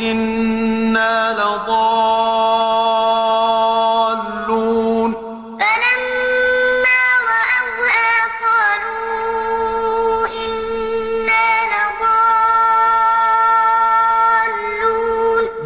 إنا لضالون